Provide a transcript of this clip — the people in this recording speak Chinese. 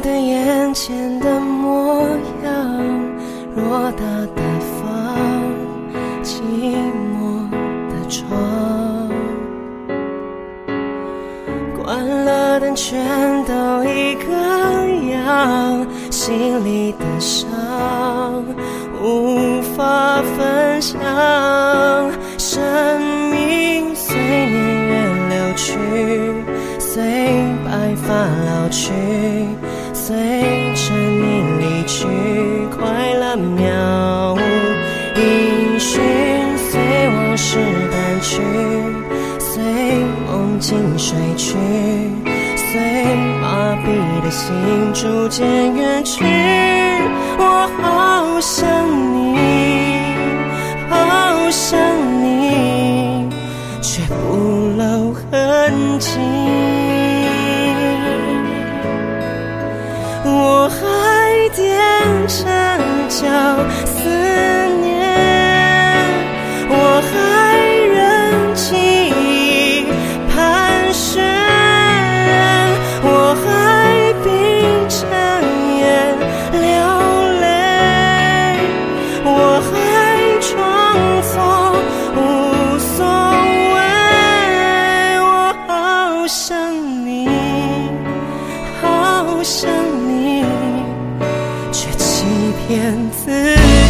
的眼前的模样偌大的房寂寞的窗关了灯全都一个样心里的伤无法分享生命随年月流去随白发老去。随着你离去，快乐渺无音讯，随往事淡去，随梦境睡去，随麻痹的心逐渐远去，我好想你，好想你，却不露痕迹。踮着骗自己。